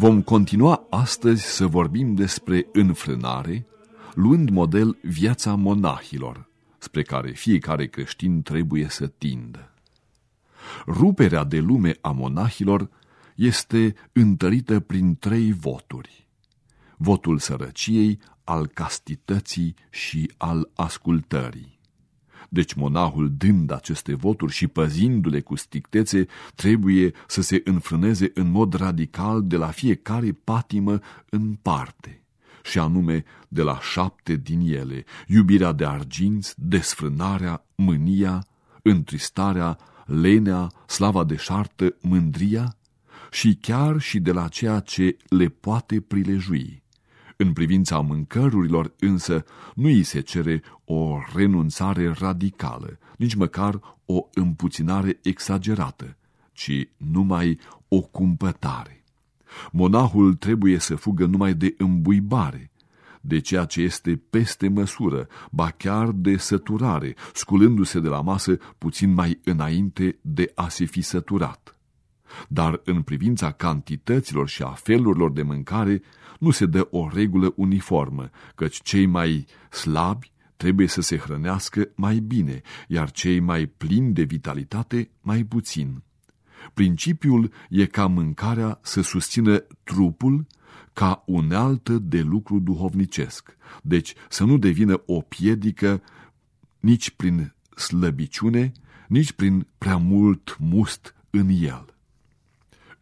Vom continua astăzi să vorbim despre înfrânare, luând model viața monahilor, spre care fiecare creștin trebuie să tindă. Ruperea de lume a monahilor este întărită prin trei voturi. Votul sărăciei, al castității și al ascultării. Deci monahul, dând aceste voturi și păzindu-le cu stictețe, trebuie să se înfrâneze în mod radical de la fiecare patimă în parte, și anume de la șapte din ele, iubirea de arginți, desfrânarea, mânia, întristarea, lenea, slava de șartă, mândria și chiar și de la ceea ce le poate prilejui în privința mâncărurilor însă nu îi se cere o renunțare radicală, nici măcar o împuținare exagerată, ci numai o cumpătare. Monahul trebuie să fugă numai de îmbuibare, de ceea ce este peste măsură, ba chiar de săturare, sculându-se de la masă puțin mai înainte de a se fi săturat. Dar în privința cantităților și a felurilor de mâncare, nu se dă o regulă uniformă, căci cei mai slabi trebuie să se hrănească mai bine, iar cei mai plini de vitalitate mai puțin. Principiul e ca mâncarea să susțină trupul ca unealtă de lucru duhovnicesc, deci să nu devină o piedică nici prin slăbiciune, nici prin prea mult must în el.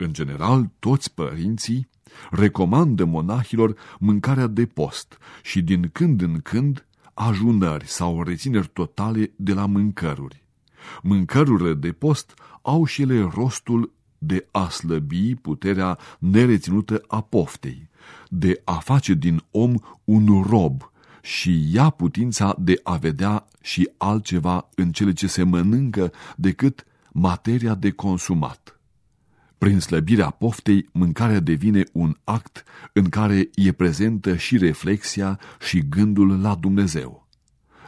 În general, toți părinții recomandă monahilor mâncarea de post și din când în când ajunări sau rețineri totale de la mâncăruri. Mâncărurile de post au și ele rostul de a slăbi puterea nereținută a poftei, de a face din om un rob și ia putința de a vedea și altceva în cele ce se mănâncă decât materia de consumat. Prin slăbirea poftei, mâncarea devine un act în care e prezentă și reflexia și gândul la Dumnezeu.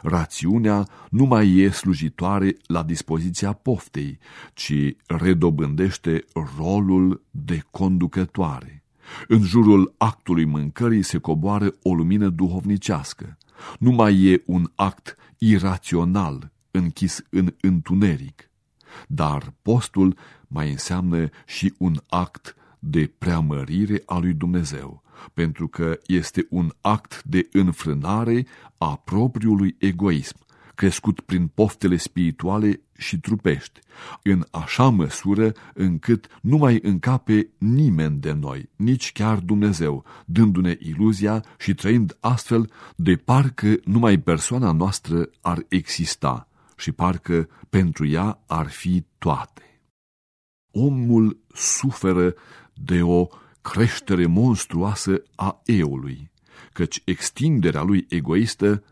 Rațiunea nu mai e slujitoare la dispoziția poftei, ci redobândește rolul de conducătoare. În jurul actului mâncării se coboară o lumină duhovnicească. Nu mai e un act irațional, închis în întuneric. Dar postul mai înseamnă și un act de preamărire a lui Dumnezeu, pentru că este un act de înfrânare a propriului egoism, crescut prin poftele spirituale și trupești, în așa măsură încât nu mai încape nimeni de noi, nici chiar Dumnezeu, dându-ne iluzia și trăind astfel de parcă numai persoana noastră ar exista și parcă pentru ea ar fi toate omul suferă de o creștere monstruoasă a eului, căci extinderea lui egoistă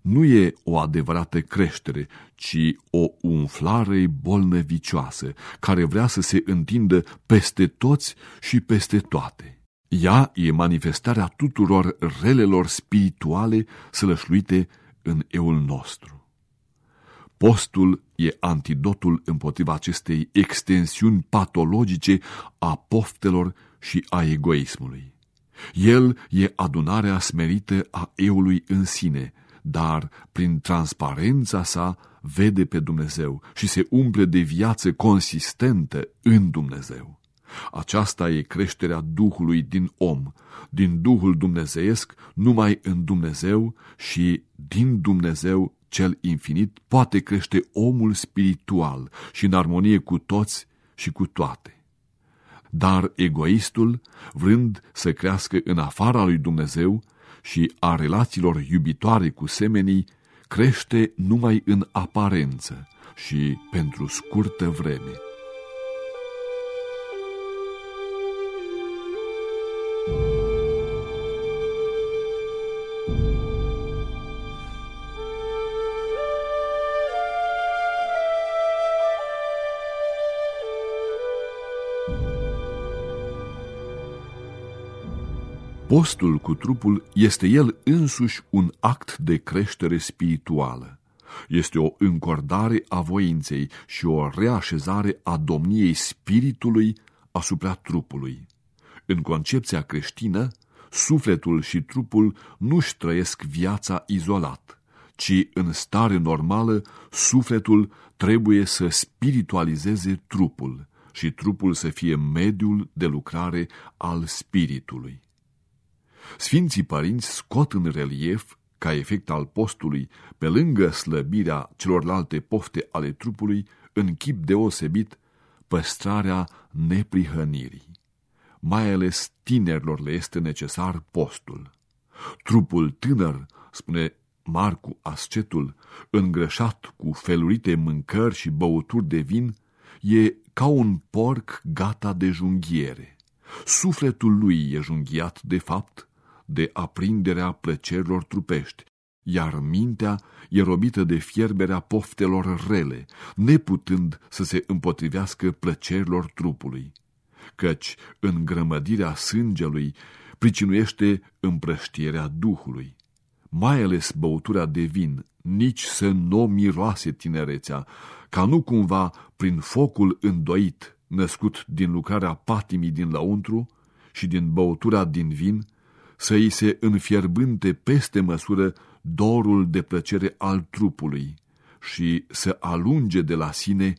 nu e o adevărată creștere, ci o umflare bolnăvicioasă, care vrea să se întindă peste toți și peste toate. Ea e manifestarea tuturor relelor spirituale sălășluite în eul nostru. Postul e antidotul împotriva acestei extensiuni patologice a poftelor și a egoismului. El e adunarea smerită a eului în sine, dar prin transparența sa vede pe Dumnezeu și se umple de viață consistentă în Dumnezeu. Aceasta e creșterea Duhului din om, din Duhul dumnezeiesc numai în Dumnezeu și din Dumnezeu cel infinit poate crește omul spiritual și în armonie cu toți și cu toate. Dar egoistul, vrând să crească în afara lui Dumnezeu și a relațiilor iubitoare cu semenii, crește numai în aparență și pentru scurtă vreme. Postul cu trupul este el însuși un act de creștere spirituală. Este o încordare a voinței și o reașezare a domniei spiritului asupra trupului. În concepția creștină, sufletul și trupul nu-și trăiesc viața izolat, ci în stare normală sufletul trebuie să spiritualizeze trupul și trupul să fie mediul de lucrare al spiritului. Sfinții părinți scot în relief, ca efect al postului, pe lângă slăbirea celorlalte pofte ale trupului, în chip deosebit, păstrarea neprihănirii. Mai ales tinerilor le este necesar postul. Trupul tânăr, spune Marcu ascetul, îngrășat cu felurite mâncări și băuturi de vin, e ca un porc gata de junghiere. Sufletul lui e junghiat, de fapt, de aprinderea plăcerilor trupești, iar mintea e robită de fierberea poftelor rele, neputând să se împotrivească plăcerilor trupului. Căci în grămădirea sângelui pricinuiește împrăștierea Duhului. Mai ales băutura de vin, nici să nu miroase tinerețea, ca nu cumva prin focul îndoit, născut din lucrarea patimii din lăuntru și din băutura din vin, să îi se înfierbânte peste măsură dorul de plăcere al trupului și să alunge de la sine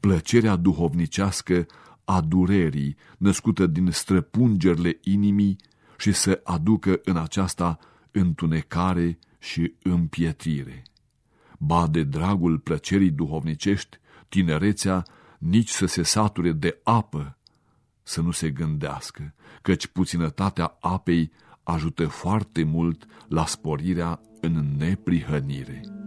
plăcerea duhovnicească a durerii născută din străpungerile inimii și să aducă în aceasta întunecare și împietrire. Ba de dragul plăcerii duhovnicești, tinerețea nici să se sature de apă, să nu se gândească, căci puținătatea apei ajută foarte mult la sporirea în neprihănire.